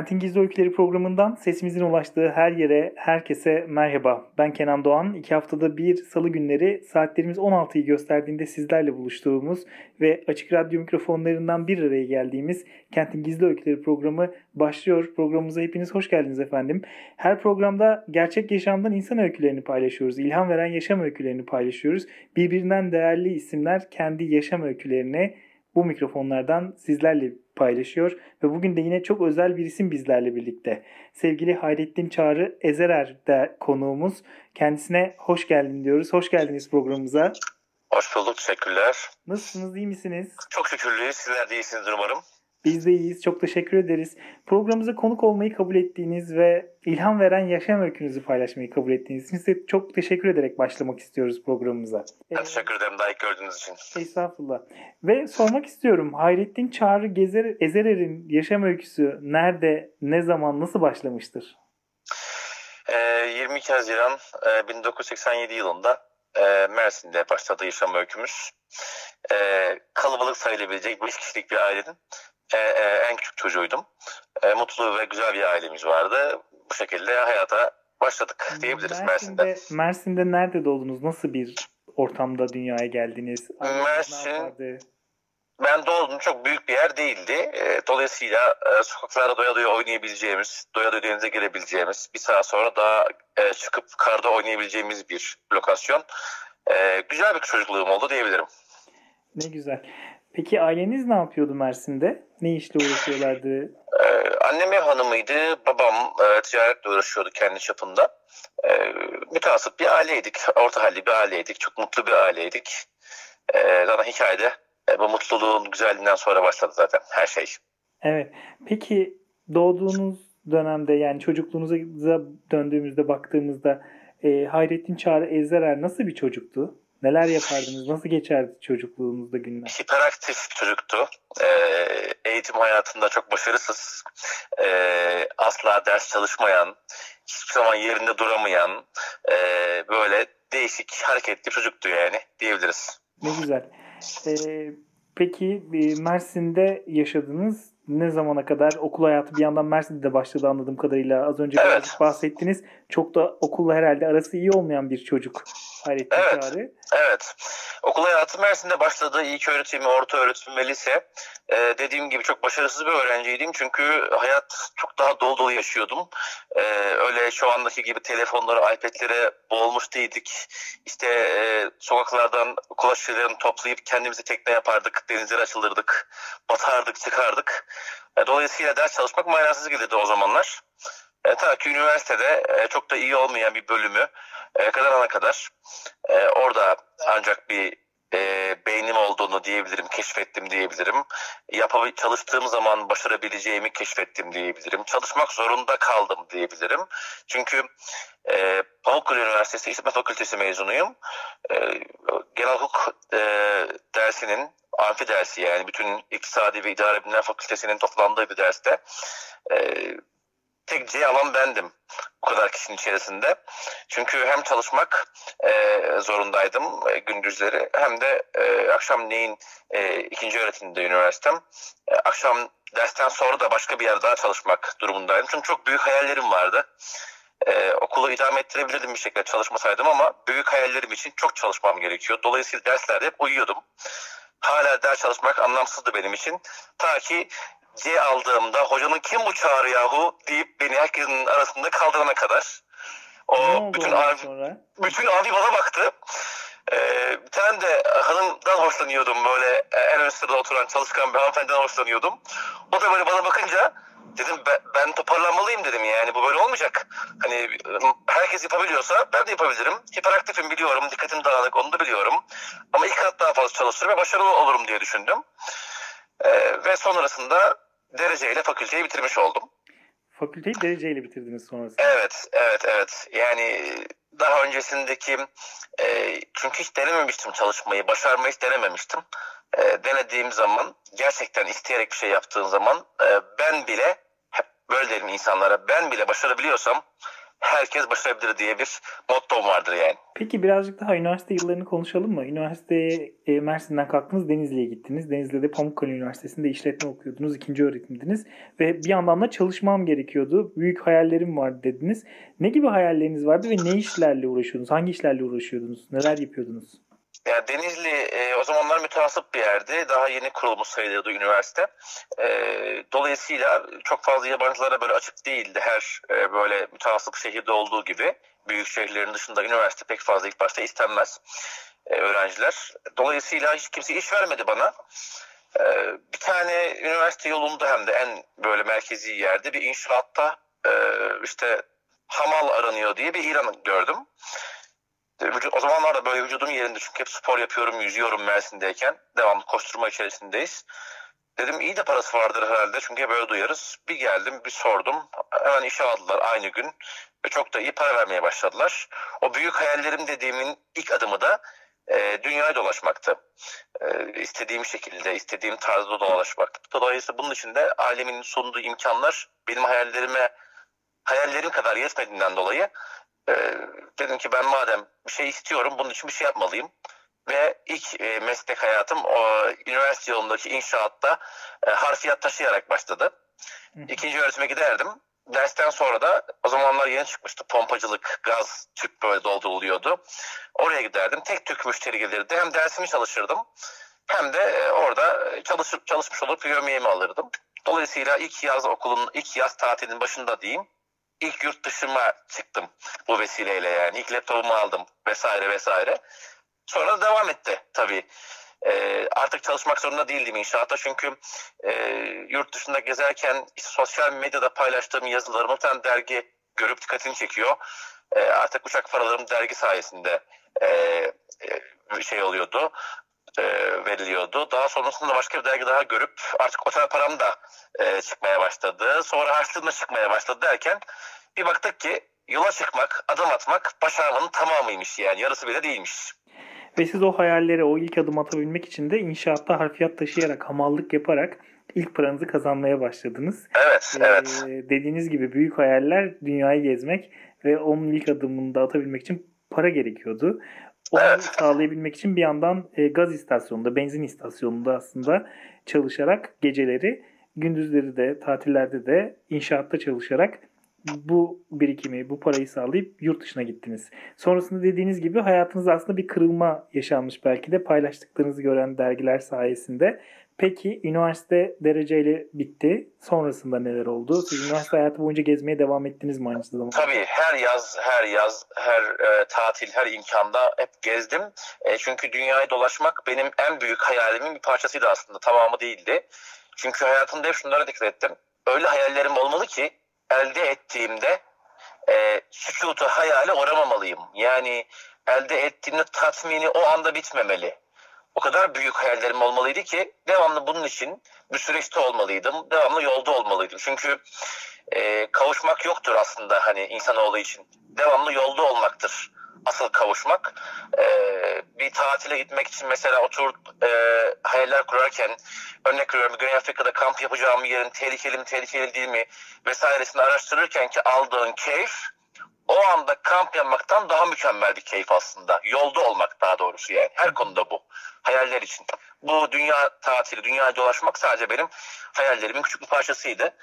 Kentin Gizli Öyküleri programından sesimizin ulaştığı her yere, herkese merhaba. Ben Kenan Doğan. İki haftada bir salı günleri saatlerimiz 16'yı gösterdiğinde sizlerle buluştuğumuz ve açık radyo mikrofonlarından bir araya geldiğimiz Kentin Gizli Öyküleri programı başlıyor. Programımıza hepiniz hoş geldiniz efendim. Her programda gerçek yaşamdan insan öykülerini paylaşıyoruz. İlham veren yaşam öykülerini paylaşıyoruz. Birbirinden değerli isimler kendi yaşam öykülerini bu mikrofonlardan sizlerle paylaşıyor ve bugün de yine çok özel bir isim bizlerle birlikte. Sevgili Hayrettin Çağrı Ezerer de konuğumuz. Kendisine hoş geldin diyoruz. Hoş geldiniz programımıza. Hoş bulduk. Teşekkürler. Nasılsınız? iyi misiniz? Çok şükürlüyüz. Sizler de iyisinizdir umarım. Biz de iyiyiz. Çok teşekkür ederiz. Programımıza konuk olmayı kabul ettiğiniz ve ilham veren yaşam öykünüzü paylaşmayı kabul ettiğiniz için size çok teşekkür ederek başlamak istiyoruz programımıza. Ben teşekkür ederim daha ilk gördüğünüz için. Estağfurullah. Ve sormak istiyorum. Hayrettin Çağrı Gezer, Ezerer'in yaşam öyküsü nerede, ne zaman, nasıl başlamıştır? Ee, 22 Haziran e, 1987 yılında e, Mersin'de başladı yaşam öykümüz. E, kalabalık sayılabilecek 5 kişilik bir ailenin e, e, en küçük çocuğuydum. E, mutlu ve güzel bir ailemiz vardı. Bu şekilde hayata başladık diyebiliriz Mersin'de. Mersin'de, Mersin'de nerede doğdunuz? Nasıl bir ortamda dünyaya geldiniz? Mersin, ben doğdum çok büyük bir yer değildi. E, dolayısıyla e, sokaklarda doya doya oynayabileceğimiz, doya doya denize girebileceğimiz, bir saat sonra daha e, çıkıp karda oynayabileceğimiz bir lokasyon. E, güzel bir çocukluğum oldu diyebilirim. Ne güzel. Peki aileniz ne yapıyordu Mersin'de? Ne işle uğraşıyorlardı? Ee, annem ev hanımıydı, babam e, ticaretle uğraşıyordu kendi çapında. E, müteasıp bir aileydik, orta halli bir aileydik, çok mutlu bir aileydik. E, zaten hikayede e, bu mutluluğun güzelliğinden sonra başladı zaten her şey. Evet. Peki doğduğunuz dönemde yani çocukluğunuza döndüğümüzde baktığımızda e, Hayrettin Çağrı Ezderer nasıl bir çocuktu? Neler yapardınız? Nasıl geçerdi çocukluğunuzda günler? Hiperaktif çocuktu. Ee, eğitim hayatında çok başarısız. Ee, asla ders çalışmayan, hiçbir zaman yerinde duramayan, e, böyle değişik hareketli çocuktu yani diyebiliriz. Ne güzel. Ee, peki Mersin'de yaşadınız. Ne zamana kadar okul hayatı bir yandan Mersin'de başladı anladığım kadarıyla. Az önce evet. bahsettiniz. Çok da okulla herhalde arası iyi olmayan bir çocuk. Hayrettin evet, Çağrı. Evet. Okul hayatı Mersin'de başladı. İlk öğretimi, orta öğretim ve lise. Ee, dediğim gibi çok başarısız bir öğrenciydim. Çünkü hayat çok daha dolu dolu yaşıyordum. Ee, öyle şu andaki gibi telefonlara, iPad'lere boğulmuş değildik. İşte e, sokaklardan kulaççılarını toplayıp kendimizi tekne yapardık. Denizlere açılırdık. Batardık, çıkardık. E, dolayısıyla ders çalışmak manasız gelirdi o zamanlar. E, ta ki üniversitede e, çok da iyi olmayan bir bölümü e, kazanana kadar e, orada ancak bir e, beynim olduğunu diyebilirim, keşfettim diyebilirim. Yapab çalıştığım zaman başarabileceğimi keşfettim diyebilirim. Çalışmak zorunda kaldım diyebilirim. Çünkü e, Pamukkale Üniversitesi İşletme Fakültesi mezunuyum. E, genel hukuk e, dersinin amfi dersi yani bütün iktisadi ve idare bilimler fakültesinin toplandığı bir derste e, tek C alan bendim bu kadar kişinin içerisinde. Çünkü hem çalışmak e, zorundaydım e, gündüzleri hem de e, akşamleyin e, ikinci öğretimde üniversitem. E, akşam dersten sonra da başka bir yerde daha çalışmak durumundaydım. Çünkü çok büyük hayallerim vardı. Ee, okulu idame ettirebilirdim bir şekilde çalışmasaydım ama büyük hayallerim için çok çalışmam gerekiyor. Dolayısıyla derslerde hep uyuyordum. Hala ders çalışmak anlamsızdı benim için. Ta ki C aldığımda hocanın kim bu çağrı yahu deyip beni herkesin arasında kaldırana kadar. O bütün abi, sonra? bütün abi bana baktı. Ee, bir tane de hanımdan hoşlanıyordum böyle en ön sırada oturan çalışkan bir hanımefendiden hoşlanıyordum. O da böyle bana bakınca dedim ben, ben toparlanmalıyım dedim yani bu böyle olmayacak. Hani herkes yapabiliyorsa ben de yapabilirim. Hiperaktifim biliyorum, dikkatim dağınık onu da biliyorum. Ama ilk kat daha fazla çalışırım ve başarılı olurum diye düşündüm. Ee, ve sonrasında dereceyle fakülteyi bitirmiş oldum. Fakülteyi dereceyle bitirdiniz sonrasında. Evet, evet, evet. Yani daha öncesindeki e, çünkü hiç denememiştim çalışmayı, başarmayı hiç denememiştim. E, denediğim zaman gerçekten isteyerek bir şey yaptığın zaman e, ben bile hep böyle derim insanlara ben bile başarabiliyorsam herkes başarabilir diye bir mottom vardır yani. Peki birazcık daha üniversite yıllarını konuşalım mı? Üniversiteye e, Mersin'den kalktınız Denizli'ye gittiniz. Denizli'de Pamukkale Üniversitesi'nde işletme okuyordunuz. ikinci öğretimdiniz. Ve bir yandan da çalışmam gerekiyordu. Büyük hayallerim vardı dediniz. Ne gibi hayalleriniz vardı ve ne işlerle uğraşıyordunuz? Hangi işlerle uğraşıyordunuz? Neler yapıyordunuz? Yani Denizli e, o zamanlar mütehassıp bir yerdi. Daha yeni kurulmuş sayılıyordu üniversite. E, dolayısıyla çok fazla yabancılara böyle açık değildi. Her e, böyle mütehassıp şehirde olduğu gibi büyük şehirlerin dışında üniversite pek fazla ilk başta istenmez e, öğrenciler. Dolayısıyla hiç kimse iş vermedi bana. E, bir tane üniversite yolunda hem de en böyle merkezi yerde bir inşaatta e, işte hamal aranıyor diye bir ilan gördüm. O zamanlarda böyle vücudum yerinde çünkü hep spor yapıyorum, yüzüyorum Mersin'deyken. Devamlı koşturma içerisindeyiz. Dedim iyi de parası vardır herhalde çünkü böyle duyarız. Bir geldim bir sordum. Hemen işe aldılar aynı gün. Ve çok da iyi para vermeye başladılar. O büyük hayallerim dediğimin ilk adımı da e, dünyaya dolaşmaktı. E, istediğim şekilde, istediğim tarzda dolaşmak. Dolayısıyla bunun için de ailemin sunduğu imkanlar benim hayallerime hayallerim kadar yetmediğinden dolayı e, dedim ki ben madem bir şey istiyorum bunun için bir şey yapmalıyım. Ve ilk e, meslek hayatım o üniversite yolundaki inşaatta e, harfiyat taşıyarak başladı. İkinci öğretime giderdim. Dersten sonra da o zamanlar yeni çıkmıştı pompacılık, gaz, tüp böyle dolduruluyordu. Oraya giderdim. Tek tük müşteri gelirdi. Hem dersimi çalışırdım hem de e, orada çalışıp çalışmış olup yemeğimi alırdım. Dolayısıyla ilk yaz okulun, ilk yaz tatilinin başında diyeyim ilk yurt dışıma çıktım bu vesileyle yani. İlk laptopumu aldım vesaire vesaire. Sonra da devam etti tabii. E, artık çalışmak zorunda değildim inşaatta çünkü e, yurt dışında gezerken işte sosyal medyada paylaştığım yazılarımı bir dergi görüp dikkatini çekiyor. E, artık uçak paralarım dergi sayesinde e, e, şey oluyordu e, veriliyordu. Daha sonrasında başka bir dergi daha görüp artık otel param da e, çıkmaya başladı. Sonra harçlığım da çıkmaya başladı derken bir baktık ki yola çıkmak, adım atmak başarmanın tamamıymış yani yarısı bile değilmiş. Ve siz o hayallere, o ilk adım atabilmek için de inşaatta harfiyat taşıyarak, hamallık yaparak ilk paranızı kazanmaya başladınız. Evet, ee, evet. Dediğiniz gibi büyük hayaller dünyayı gezmek ve onun ilk adımını da atabilmek için para gerekiyordu. Onu evet. sağlayabilmek için bir yandan e, gaz istasyonunda, benzin istasyonunda aslında çalışarak geceleri, gündüzleri de, tatillerde de inşaatta çalışarak bu birikimi, bu parayı sağlayıp yurt dışına gittiniz. Sonrasında dediğiniz gibi hayatınızda aslında bir kırılma yaşanmış belki de paylaştıklarınızı gören dergiler sayesinde. Peki üniversite dereceyle bitti. Sonrasında neler oldu? Siz üniversite hayatı boyunca gezmeye devam ettiniz mi aynı zamanda? Tabii her yaz, her yaz, her e, tatil, her imkanda hep gezdim. E, çünkü dünyayı dolaşmak benim en büyük hayalimin bir parçasıydı aslında. Tamamı değildi. Çünkü hayatımda hep şunlara dikkat ettim. Öyle hayallerim olmalı ki elde ettiğimde e, sükutu hayale oramamalıyım. Yani elde ettiğimde tatmini o anda bitmemeli o kadar büyük hayallerim olmalıydı ki devamlı bunun için bir süreçte olmalıydım. Devamlı yolda olmalıydım. Çünkü e, kavuşmak yoktur aslında hani insanoğlu için. Devamlı yolda olmaktır asıl kavuşmak. E, bir tatile gitmek için mesela otur e, hayaller kurarken örnek veriyorum Güney Afrika'da kamp yapacağım yerin tehlikeli mi tehlikeli değil mi vesairesini araştırırken ki aldığın keyif o anda kamp yapmaktan daha mükemmel bir keyif aslında. Yolda olmak daha doğrusu yani. Her konuda bu. Hayaller için. Bu dünya tatili, dünyaya dolaşmak sadece benim hayallerimin küçük bir parçasıydı.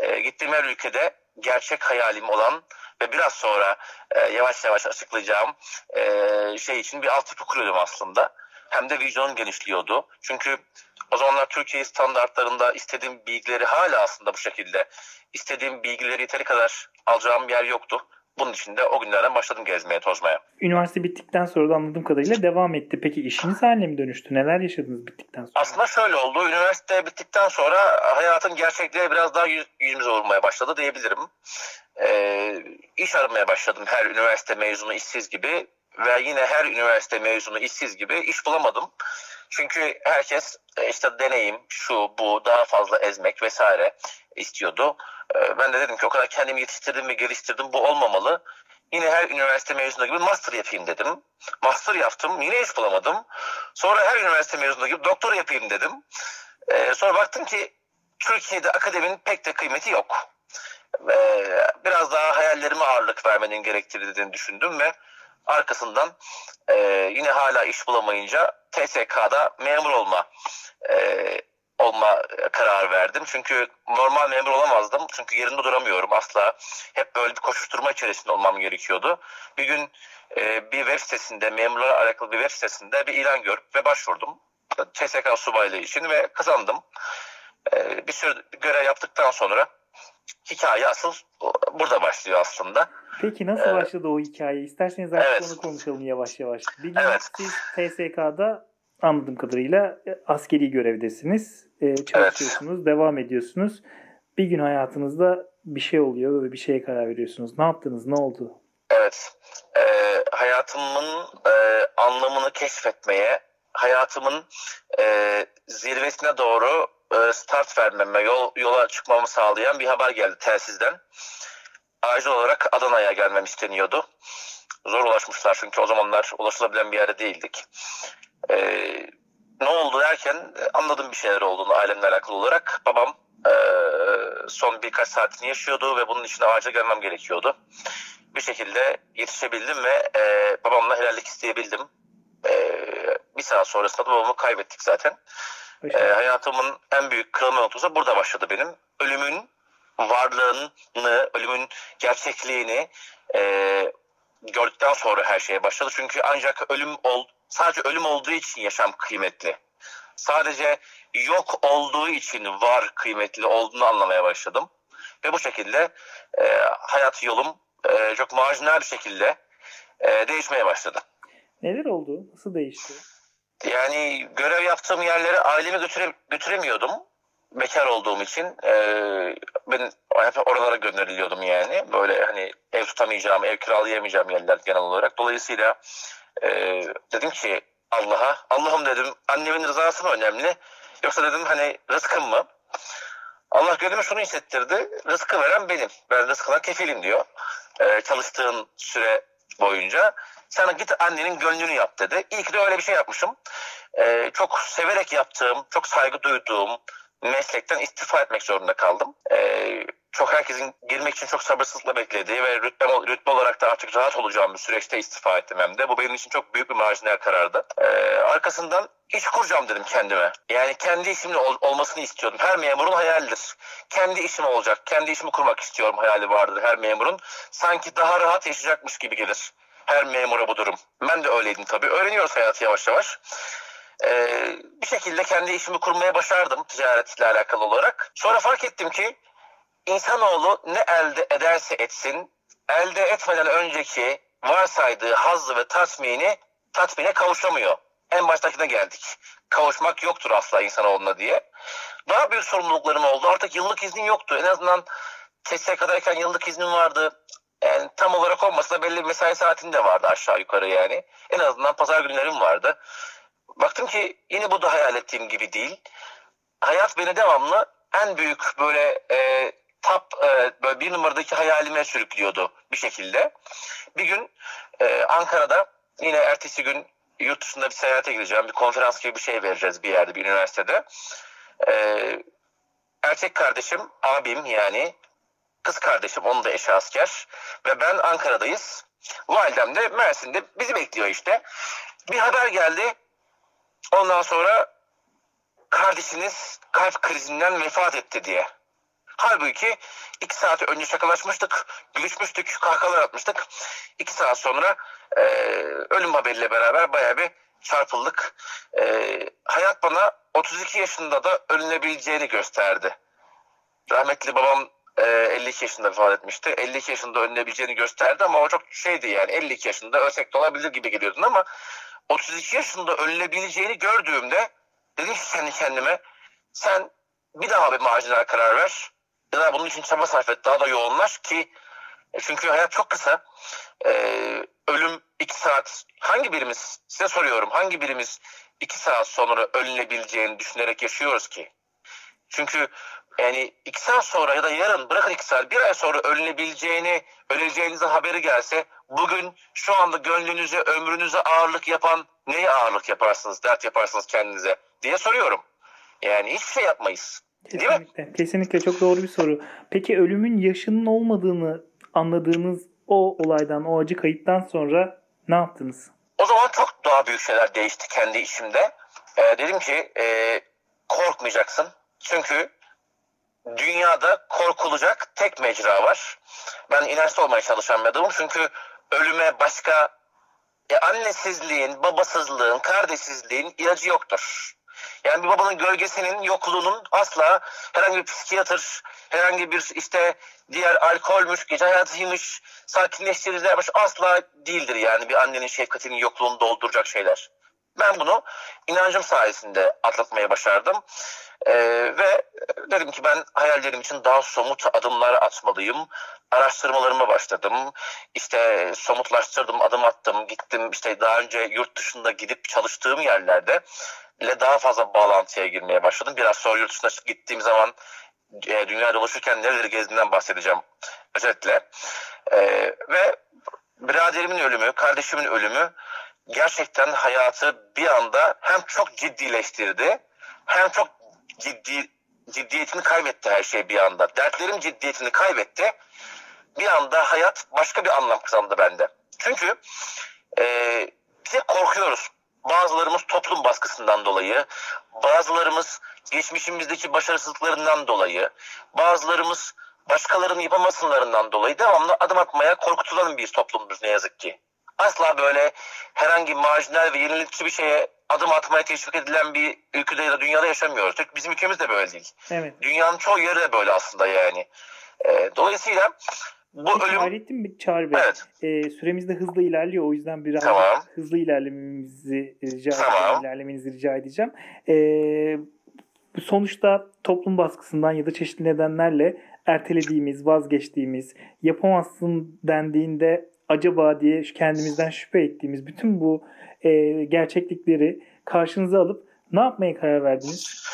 E, gittiğim her ülkede gerçek hayalim olan ve biraz sonra e, yavaş yavaş açıklayacağım e, şey için bir altyapı kuruyordum aslında. Hem de vizyonum genişliyordu. Çünkü o zamanlar Türkiye standartlarında istediğim bilgileri hala aslında bu şekilde istediğim bilgileri yeteri kadar alacağım yer yoktu. Bunun için de o günlerden başladım gezmeye, tozmaya. Üniversite bittikten sonra da anladığım kadarıyla devam etti. Peki işiniz haline mi dönüştü? Neler yaşadınız bittikten sonra? Aslında şöyle oldu. Üniversite bittikten sonra hayatın gerçekliğe biraz daha yüz, yüzümüze vurmaya başladı diyebilirim. Ee, iş aramaya başladım her üniversite mezunu işsiz gibi. Ve yine her üniversite mezunu işsiz gibi iş bulamadım. Çünkü herkes e, işte deneyim, şu, bu, daha fazla ezmek vesaire istiyordu. E, ben de dedim ki o kadar kendimi yetiştirdim ve geliştirdim. Bu olmamalı. Yine her üniversite mezunu gibi master yapayım dedim. Master yaptım. Yine iş bulamadım. Sonra her üniversite mezunu gibi doktor yapayım dedim. Ee, sonra baktım ki Türkiye'de akademinin pek de kıymeti yok. Ee, biraz daha hayallerime ağırlık vermenin gerektirdiğini düşündüm ve arkasından e, yine hala iş bulamayınca TSK'da memur olma e, olma kararı verdim. Çünkü normal memur olamazdım. Çünkü yerinde duramıyorum asla. Hep böyle bir koşuşturma içerisinde olmam gerekiyordu. Bir gün e, bir web sitesinde, memurlara alakalı bir web sitesinde bir ilan görüp ve başvurdum. TSK subaylığı için ve kazandım. E, bir süre görev yaptıktan sonra hikaye asıl burada başlıyor aslında. Peki nasıl ee, başladı o hikaye? İsterseniz artık evet. onu konuşalım yavaş yavaş. Bir gün evet. siz TSK'da anladığım kadarıyla e, askeri görevdesiniz. E, çalışıyorsunuz, evet. devam ediyorsunuz. Bir gün hayatınızda bir şey oluyor ve bir şeye karar veriyorsunuz. Ne yaptınız? Ne oldu? Evet. E, hayatımın e, anlamını keşfetmeye, hayatımın e, zirvesine doğru e, start vermeme, yol, yola çıkmamı sağlayan bir haber geldi telsizden. Acil olarak Adana'ya gelmem isteniyordu. Zor ulaşmışlar çünkü o zamanlar ulaşılabilen bir yerde değildik. E, ne oldu derken e, anladım bir şeyler olduğunu ailemle alakalı olarak. Babam e, son birkaç saatini yaşıyordu ve bunun için acil gelmem gerekiyordu. Bir şekilde yetişebildim ve e, babamla helallik isteyebildim. E, bir saat sonrasında da babamı kaybettik zaten. E, hayatımın en büyük kırılma noktası burada başladı benim. Ölümün varlığını, ölümün gerçekliğini e, gördükten sonra her şeye başladı. Çünkü ancak ölüm ol, sadece ölüm olduğu için yaşam kıymetli. Sadece yok olduğu için var kıymetli olduğunu anlamaya başladım. Ve bu şekilde e, hayat yolum e, çok marjinal bir şekilde e, değişmeye başladı. Neler oldu? Nasıl değişti? Yani görev yaptığım yerlere ailemi götüre, götüremiyordum. Bekar olduğum için e, ben hep oralara gönderiliyordum yani. Böyle hani ev tutamayacağım, ev kiralayamayacağım yerler genel olarak. Dolayısıyla e, dedim ki Allah'a, Allah'ım dedim annemin rızası mı önemli? Yoksa dedim hani rızkım mı? Allah gönlüme şunu hissettirdi. Rızkı veren benim. Ben rızkına kefilim diyor. E, çalıştığın süre boyunca. Sen git annenin gönlünü yap dedi. İyi ki de öyle bir şey yapmışım. E, çok severek yaptığım, çok saygı duyduğum meslekten istifa etmek zorunda kaldım. E, çok herkesin girmek için çok sabırsızlıkla beklediği ve rütbe, rütbe olarak da artık rahat olacağım bir süreçte istifa ettim hem de. Bu benim için çok büyük bir marjinal karardı. Ee, arkasından iş kuracağım dedim kendime. Yani kendi işimin ol, olmasını istiyordum. Her memurun hayalidir. Kendi işim olacak, kendi işimi kurmak istiyorum hayali vardır her memurun. Sanki daha rahat yaşayacakmış gibi gelir her memura bu durum. Ben de öyleydim tabii. Öğreniyoruz hayatı yavaş yavaş. Ee, bir şekilde kendi işimi kurmaya başardım ticaretle alakalı olarak. Sonra fark ettim ki insanoğlu ne elde ederse etsin elde etmeden önceki varsaydığı hazzı ve tatmini tatmine kavuşamıyor. En baştakine geldik. Kavuşmak yoktur asla insanoğluna diye. Daha büyük sorumluluklarım oldu. Artık yıllık iznim yoktu. En azından TSK'dayken yıllık iznim vardı. Yani tam olarak olmasa belli bir mesai saatinde vardı aşağı yukarı yani. En azından pazar günlerim vardı. Baktım ki yine bu da hayal ettiğim gibi değil. Hayat beni devamlı en büyük böyle e, top e, böyle bir numaradaki hayalime sürüklüyordu bir şekilde. Bir gün e, Ankara'da yine ertesi gün yurt dışında bir seyahate gideceğim. Bir konferans gibi bir şey vereceğiz bir yerde bir üniversitede. E, erkek kardeşim, abim yani kız kardeşim onun da eşi asker ve ben Ankara'dayız. Validem de Mersin'de bizi bekliyor işte. Bir haber geldi. Ondan sonra kardeşiniz kalp krizinden vefat etti diye. Halbuki iki saat önce şakalaşmıştık, gülüşmüştük, kahkahalar atmıştık. İki saat sonra e, ölüm haberiyle beraber baya bir çarpıldık. E, hayat bana 32 yaşında da ölünebileceğini gösterdi. Rahmetli babam e, 52 yaşında vefat etmişti. 52 yaşında ölünebileceğini gösterdi ama o çok şeydi yani 52 yaşında ölsek de olabilir gibi geliyordun ama 32 yaşında ölünebileceğini gördüğümde dedim ki kendi kendime sen bir daha bir marjinal karar ver ya da bunun için çaba sarf et daha da yoğunlaş ki e, çünkü hayat çok kısa. Ee, ölüm iki saat hangi birimiz size soruyorum hangi birimiz iki saat sonra ölünebileceğini düşünerek yaşıyoruz ki? Çünkü yani iki saat sonra ya da yarın bırakın iki saat bir ay sonra ölünebileceğini, öleceğinize haberi gelse bugün şu anda gönlünüze, ömrünüze ağırlık yapan neyi ağırlık yaparsınız, dert yaparsınız kendinize diye soruyorum. Yani hiçbir şey yapmayız. Kesinlikle. Değil mi? Kesinlikle çok doğru bir soru. Peki ölümün yaşının olmadığını anladığınız o olaydan, o acı kayıptan sonra ne yaptınız? O zaman çok daha büyük şeyler değişti kendi içimde. Ee, dedim ki e, korkmayacaksın. Çünkü dünyada korkulacak tek mecra var. Ben inançlı olmaya çalışan bir adamım. Çünkü ölüme başka e, annesizliğin, babasızlığın, kardeşsizliğin ilacı yoktur. Yani bir babanın gölgesinin yokluğunun asla herhangi bir psikiyatr, herhangi bir işte diğer alkolmüş, gece hayatıymış, sakinleştiricilermiş asla değildir yani bir annenin şefkatinin yokluğunu dolduracak şeyler. Ben bunu inancım sayesinde atlatmaya başardım. Ee, ve dedim ki ben hayallerim için daha somut adımlar atmalıyım. Araştırmalarıma başladım. İşte somutlaştırdım, adım attım, gittim. İşte daha önce yurt dışında gidip çalıştığım yerlerde ile daha fazla bağlantıya girmeye başladım. Biraz sonra yurt dışına gittiğim zaman e, dünya dolaşırken nereleri gezdiğimden bahsedeceğim özetle. E, ve biraderimin ölümü, kardeşimin ölümü gerçekten hayatı bir anda hem çok ciddileştirdi hem çok ciddi ciddiyetini kaybetti her şey bir anda. Dertlerim ciddiyetini kaybetti. Bir anda hayat başka bir anlam kazandı bende. Çünkü e, bize korkuyoruz. Bazılarımız toplum baskısından dolayı, bazılarımız geçmişimizdeki başarısızlıklarından dolayı, bazılarımız başkalarının yapamasınlarından dolayı devamlı adım atmaya korkutulan bir toplumdur ne yazık ki. Asla böyle herhangi marjinal ve yenilikçi bir şeye adım atmaya teşvik edilen bir ülkede ya da dünyada yaşamıyoruz. Bizim ülkemiz de böyle değil. Evet. Dünyanın çoğu yeri de böyle aslında yani. E, dolayısıyla bu Peki, ölüm... Hayrettin mi Çağrı Bey? Evet. E, süremiz de hızlı ilerliyor. O yüzden biraz Tamam. hızlı ilerlememizi rica Tamam. ilerlemenizi rica edeceğim. E, sonuçta toplum baskısından ya da çeşitli nedenlerle ertelediğimiz, vazgeçtiğimiz, yapamazsın dendiğinde acaba diye kendimizden şüphe ettiğimiz bütün bu e, gerçeklikleri karşınıza alıp ne yapmaya karar verdiniz?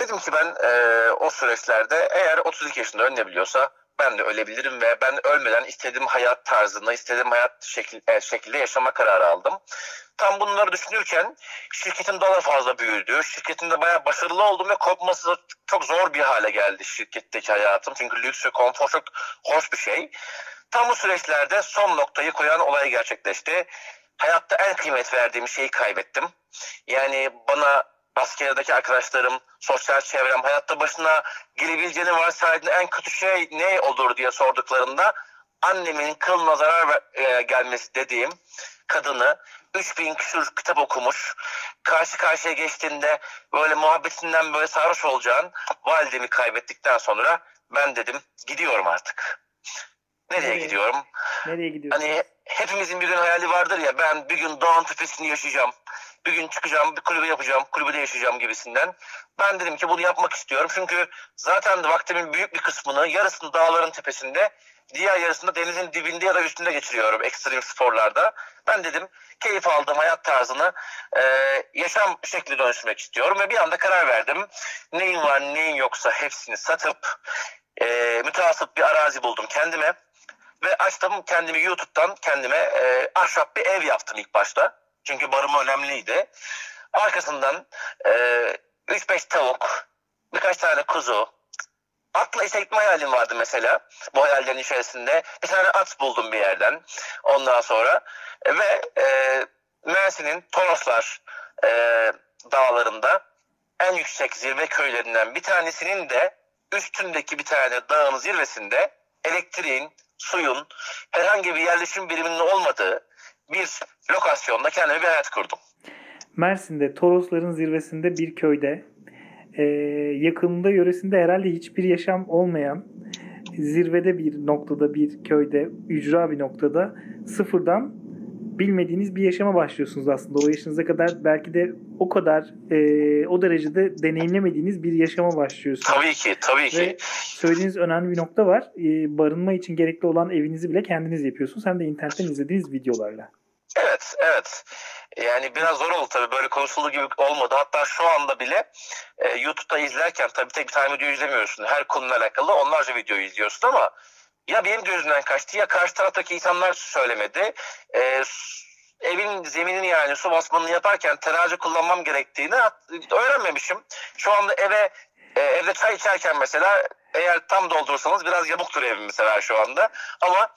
Dedim ki ben e, o süreçlerde eğer 32 yaşında ölünebiliyorsa ben de ölebilirim ve ben ölmeden istediğim hayat tarzını, istediğim hayat şekil, e, şekilde yaşama kararı aldım. Tam bunları düşünürken şirketin daha fazla büyüdü. Şirketimde bayağı başarılı oldum ve kopması çok zor bir hale geldi şirketteki hayatım. Çünkü lüks ve konfor çok hoş bir şey. Tam bu süreçlerde son noktayı koyan olay gerçekleşti. Hayatta en kıymet verdiğim şeyi kaybettim. Yani bana askerdeki arkadaşlarım, sosyal çevrem hayatta başına gelebileceğini varsaydığında en kötü şey ne olur diye sorduklarında annemin kılına zarar e, gelmesi dediğim kadını 3000 küsur kitap okumuş, karşı karşıya geçtiğinde böyle muhabbetinden böyle sarhoş olacağın validemi kaybettikten sonra ben dedim gidiyorum artık. Nereye Nereye? gidiyorum? Nereye gidiyorsunuz? Hani hepimizin bir gün hayali vardır ya ben bir gün dağın tepesini yaşayacağım. Bir gün çıkacağım bir kulübe yapacağım, kulübede yaşayacağım gibisinden. Ben dedim ki bunu yapmak istiyorum. Çünkü zaten vaktimin büyük bir kısmını yarısını dağların tepesinde, diğer yarısını denizin dibinde ya da üstünde geçiriyorum ekstrem sporlarda. Ben dedim keyif aldığım hayat tarzını e, yaşam şekli dönüştürmek istiyorum ve bir anda karar verdim. Neyin var neyin yoksa hepsini satıp e, müteasıp bir arazi buldum kendime. Ve açtım kendimi YouTube'dan kendime e, ahşap bir ev yaptım ilk başta. Çünkü barınma önemliydi. Arkasından e, 3-5 tavuk, birkaç tane kuzu. Atla işe gitme hayalim vardı mesela. Bu hayallerin içerisinde. Bir tane at buldum bir yerden. Ondan sonra. Ve e, Mersin'in Toroslar e, dağlarında en yüksek zirve köylerinden bir tanesinin de üstündeki bir tane dağın zirvesinde elektriğin, suyun, herhangi bir yerleşim biriminin olmadığı bir lokasyonda kendime bir hayat kurdum. Mersin'de Torosların zirvesinde bir köyde e, yakınında yöresinde herhalde hiçbir yaşam olmayan zirvede bir noktada bir köyde ücra bir noktada sıfırdan bilmediğiniz bir yaşama başlıyorsunuz aslında. O yaşınıza kadar belki de o kadar e, o derecede deneyimlemediğiniz bir yaşama başlıyorsunuz. Tabii ki, tabii ki. Ve söylediğiniz önemli bir nokta var. E, barınma için gerekli olan evinizi bile kendiniz yapıyorsunuz. Hem de internetten izlediğiniz videolarla. Evet, evet. Yani biraz zor oldu tabii böyle konuşulduğu gibi olmadı. Hatta şu anda bile e, YouTube'da izlerken tabii tek bir tane video izlemiyorsun. Her konuyla alakalı onlarca video izliyorsun ama ya benim gözümden kaçtı ya karşı taraftaki insanlar söylemedi. E, evin zeminini yani su basmanını yaparken terazi kullanmam gerektiğini öğrenmemişim. Şu anda eve e, evde çay içerken mesela eğer tam doldurursanız biraz yamuktur evim mesela şu anda. Ama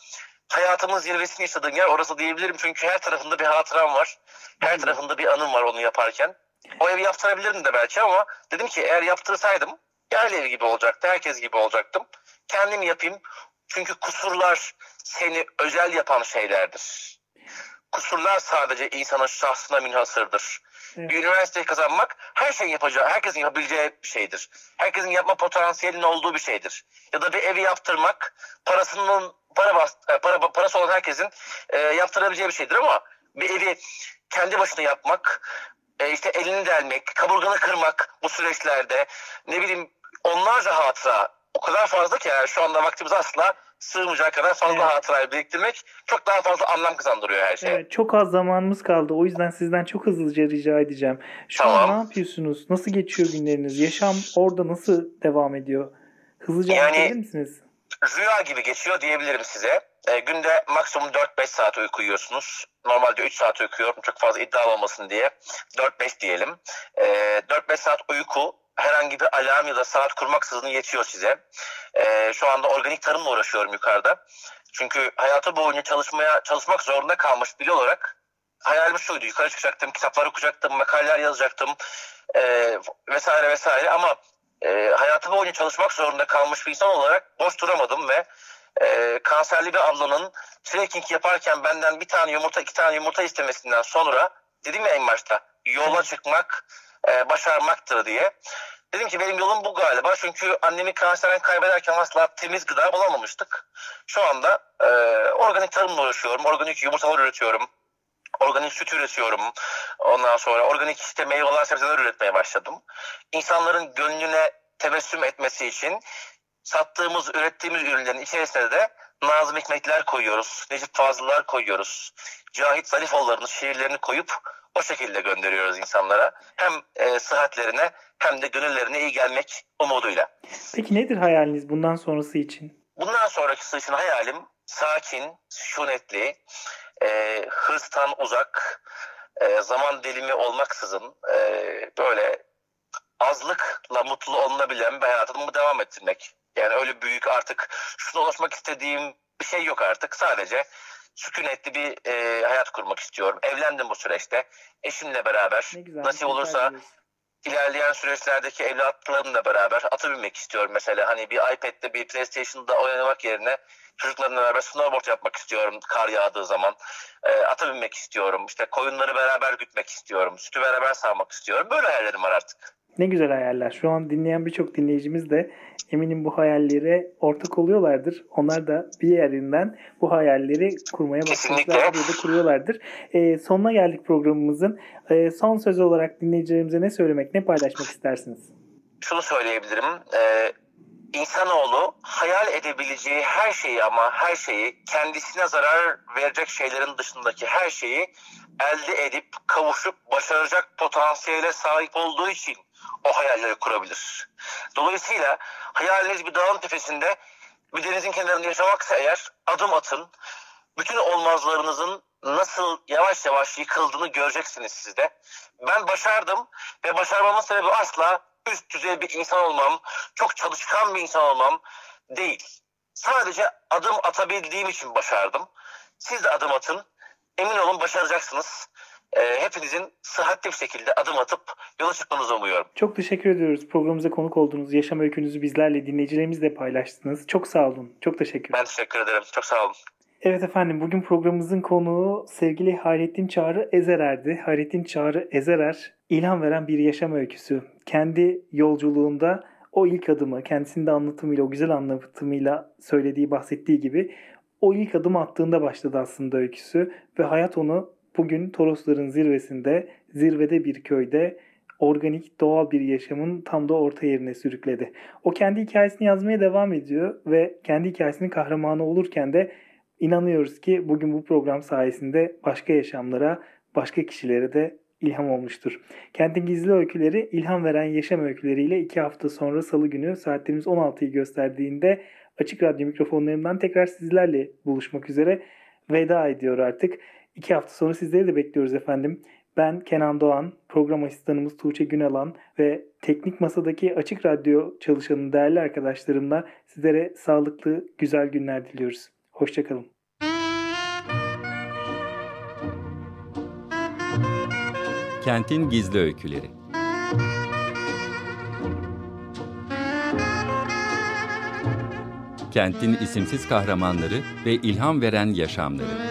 hayatımın zirvesini yaşadığım yer orası diyebilirim. Çünkü her tarafında bir hatıram var. Her tarafında bir anım var onu yaparken. O evi yaptırabilirdim de belki ama dedim ki eğer yaptırsaydım yerli ev gibi olacaktı. Herkes gibi olacaktım. Kendim yapayım. Çünkü kusurlar seni özel yapan şeylerdir. Kusurlar sadece insanın şahsına münhasırdır. Evet. Bir üniversiteyi kazanmak her şeyin yapacağı, herkesin yapabileceği bir şeydir. Herkesin yapma potansiyelinin olduğu bir şeydir. Ya da bir evi yaptırmak parasının para bas, e, para parası olan herkesin e, yaptırabileceği bir şeydir ama bir evi kendi başına yapmak, e, işte elini delmek, kaburganı kırmak bu süreçlerde ne bileyim onlarca hatıra o kadar fazla ki yani şu anda vaktimiz asla sığmayacağı kadar fazla evet. hatırayı biriktirmek çok daha fazla anlam kazandırıyor her şey. Evet, çok az zamanımız kaldı. O yüzden sizden çok hızlıca rica edeceğim. Şu tamam. an ne yapıyorsunuz? Nasıl geçiyor günleriniz? Yaşam orada nasıl devam ediyor? Hızlıca yani, anlatabilir misiniz? Rüya gibi geçiyor diyebilirim size. E, günde maksimum 4-5 saat uyku uyuyorsunuz. Normalde 3 saat uykuyorum çok fazla iddia olmasın diye. 4-5 diyelim. E, 4-5 saat uyku herhangi bir alarm ya da saat kurmaksızın yetiyor size. E, şu anda organik tarımla uğraşıyorum yukarıda. Çünkü hayatı boyunca çalışmaya çalışmak zorunda kalmış biri olarak hayalim şuydu. Yukarı çıkacaktım, kitaplar okuyacaktım, makaleler yazacaktım e, vesaire vesaire ama e, hayatı boyunca çalışmak zorunda kalmış bir insan olarak boş duramadım ve e, kanserli bir ablanın trekking yaparken benden bir tane yumurta iki tane yumurta istemesinden sonra dedim ya en başta yola çıkmak e, başarmaktır diye. Dedim ki benim yolum bu galiba. Çünkü annemi kanserden kaybederken asla temiz gıda bulamamıştık. Şu anda e, organik tarımla uğraşıyorum. Organik yumurtalar üretiyorum. Organik süt üretiyorum. Ondan sonra organik işte meyveler, sebzeler üretmeye başladım. İnsanların gönlüne tebessüm etmesi için sattığımız, ürettiğimiz ürünlerin içerisine de Nazım Hikmetler koyuyoruz. Necip Fazıllar koyuyoruz. Cahit Zarifoğulları'nın şiirlerini koyup o şekilde gönderiyoruz insanlara. Hem e, sıhhatlerine hem de gönüllerine iyi gelmek umuduyla. Peki nedir hayaliniz bundan sonrası için? Bundan sonraki için hayalim sakin, sükunetli, e, hırstan uzak, e, zaman dilimi olmaksızın e, böyle azlıkla mutlu olunabilen bir hayatımı devam ettirmek. Yani öyle büyük artık şuna ulaşmak istediğim bir şey yok artık. Sadece sükunetli bir e, hayat kurmak istiyorum. Evlendim bu süreçte. Eşimle beraber. Güzel, Nasip olursa ilerleyen süreçlerdeki evlatlarımla beraber atı binmek istiyorum mesela. Hani bir iPad'de bir PlayStation'da oynamak yerine çocuklarımla beraber snowboard yapmak istiyorum kar yağdığı zaman. E, ata binmek istiyorum. İşte koyunları beraber gütmek istiyorum. Sütü beraber sağmak istiyorum. Böyle hayallerim var artık. Ne güzel hayaller. Şu an dinleyen birçok dinleyicimiz de eminim bu hayallere ortak oluyorlardır. Onlar da bir yerinden bu hayalleri kurmaya başlamışlardır ya da kuruyorlardır. Ee, sonuna geldik programımızın. Ee, son söz olarak dinleyicilerimize ne söylemek, ne paylaşmak istersiniz? Şunu söyleyebilirim. Ee, insanoğlu hayal edebileceği her şeyi ama her şeyi kendisine zarar verecek şeylerin dışındaki her şeyi elde edip kavuşup başaracak potansiyele sahip olduğu için o hayalleri kurabilir. Dolayısıyla hayaliniz bir dağın tepesinde bir denizin kenarında yaşamaksa eğer adım atın. Bütün olmazlarınızın nasıl yavaş yavaş yıkıldığını göreceksiniz siz de. Ben başardım ve başarmamın sebebi asla üst düzey bir insan olmam, çok çalışkan bir insan olmam değil. Sadece adım atabildiğim için başardım. Siz de adım atın. Emin olun başaracaksınız e, hepinizin sıhhatli bir şekilde adım atıp yola çıkmanızı umuyorum. Çok teşekkür ediyoruz. Programımıza konuk olduğunuz yaşam öykünüzü bizlerle dinleyicilerimizle paylaştınız. Çok sağ olun. Çok teşekkür Ben teşekkür ederim. Çok sağ olun. Evet efendim bugün programımızın konuğu sevgili Hayrettin Çağrı Ezerer'di. Hayrettin Çağrı Ezerer ilham veren bir yaşam öyküsü. Kendi yolculuğunda o ilk adımı kendisinin de anlatımıyla, o güzel anlatımıyla söylediği, bahsettiği gibi o ilk adım attığında başladı aslında öyküsü ve hayat onu bugün Torosların zirvesinde, zirvede bir köyde organik, doğal bir yaşamın tam da orta yerine sürükledi. O kendi hikayesini yazmaya devam ediyor ve kendi hikayesinin kahramanı olurken de inanıyoruz ki bugün bu program sayesinde başka yaşamlara, başka kişilere de ilham olmuştur. Kentin Gizli Öyküleri ilham veren yaşam öyküleriyle iki hafta sonra salı günü saatlerimiz 16'yı gösterdiğinde Açık Radyo mikrofonlarından tekrar sizlerle buluşmak üzere veda ediyor artık. İki hafta sonra sizleri de bekliyoruz efendim. Ben Kenan Doğan, program asistanımız Tuğçe Günalan ve teknik masadaki Açık Radyo çalışanı değerli arkadaşlarımla sizlere sağlıklı, güzel günler diliyoruz. Hoşçakalın. Kentin Gizli Öyküleri Kentin isimsiz kahramanları ve ilham veren yaşamları.